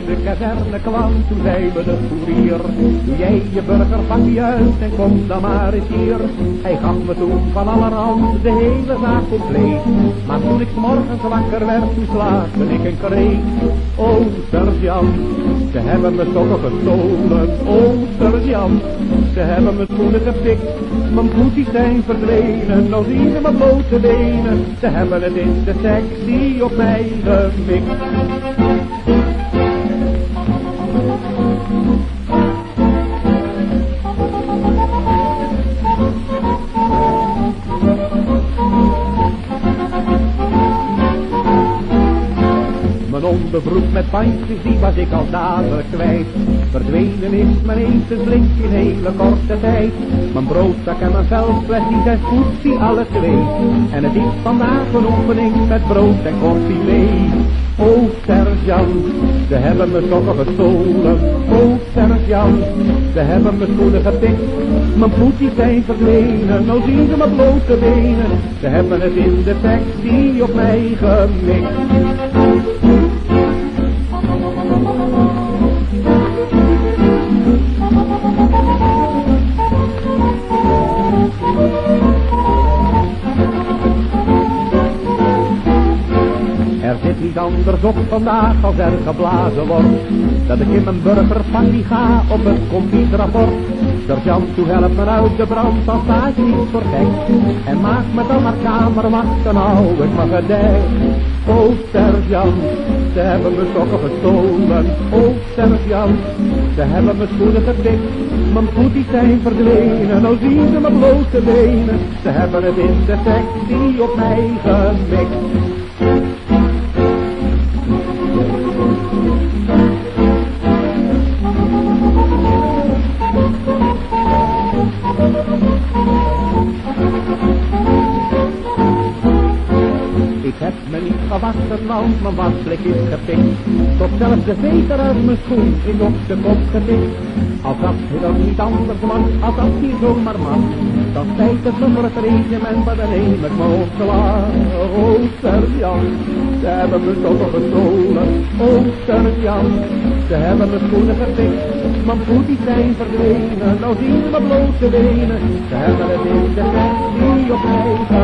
de kazerne kwam, toen zei we de koerier. Doe jij je burgerpakje uit en kom dan maar eens hier. Hij gaf me toen van allerhand de hele zaak compleet. Maar toen ik morgens wakker werd, toen slaakte ik een kreet. O, sergeant, ze hebben me sokken gestolen. O, sergeant, ze hebben me schoenen gepikt. Mijn voetjes zijn verdwenen, nou zien ze mijn blote benen. Ze hebben het in de sectie op mij gemikt. Mijn onderbroek met bandjes, die was ik al dadelijk kwijt. Verdwenen is mijn etenslik in hele korte tijd. Mijn broodzak en mijn veldfles, die zijn goed, die alle twee. En het is vandaag een oefening met brood en koffie mee. Ze hebben me sokken gestolen. O sergeant, ze hebben me schoenen gepikt. Mijn voetjes zijn verdwenen, nou zien ze mijn blote benen. Ze hebben het in de sectie op mij gemikt. Zit niet anders op vandaag als er geblazen wordt. Dat ik in mijn burgerpakkie ga op het computerrapport. Sergeant, toe help me uit de brand, dan sta ik niet voor gek. En maak me dan maar kamerwacht, dan hou ik me gedekt. O sergeant, ze hebben me sokken gestolen. O sergeant, ze hebben me schoenen gepikt. Mijn voetjes zijn verdwenen, nou zien ze mijn blote benen. Ze hebben het in de op mij gemikt. Ik gewassen, want mijn wasblik is gepikt. Tot zelfs de veter uit mijn schoen is op de kop getikt. Als dat dan niet anders man, als dat hier zomaar man. Dan stijgt het me voor het regiment, maar ik me op zwaar. O ze hebben me toch gestolen. O sergeant, ze hebben me schoenen gepikt. Mijn voetjes zijn verdwenen, nou zien mijn blote benen. Ze hebben het in de die op mij.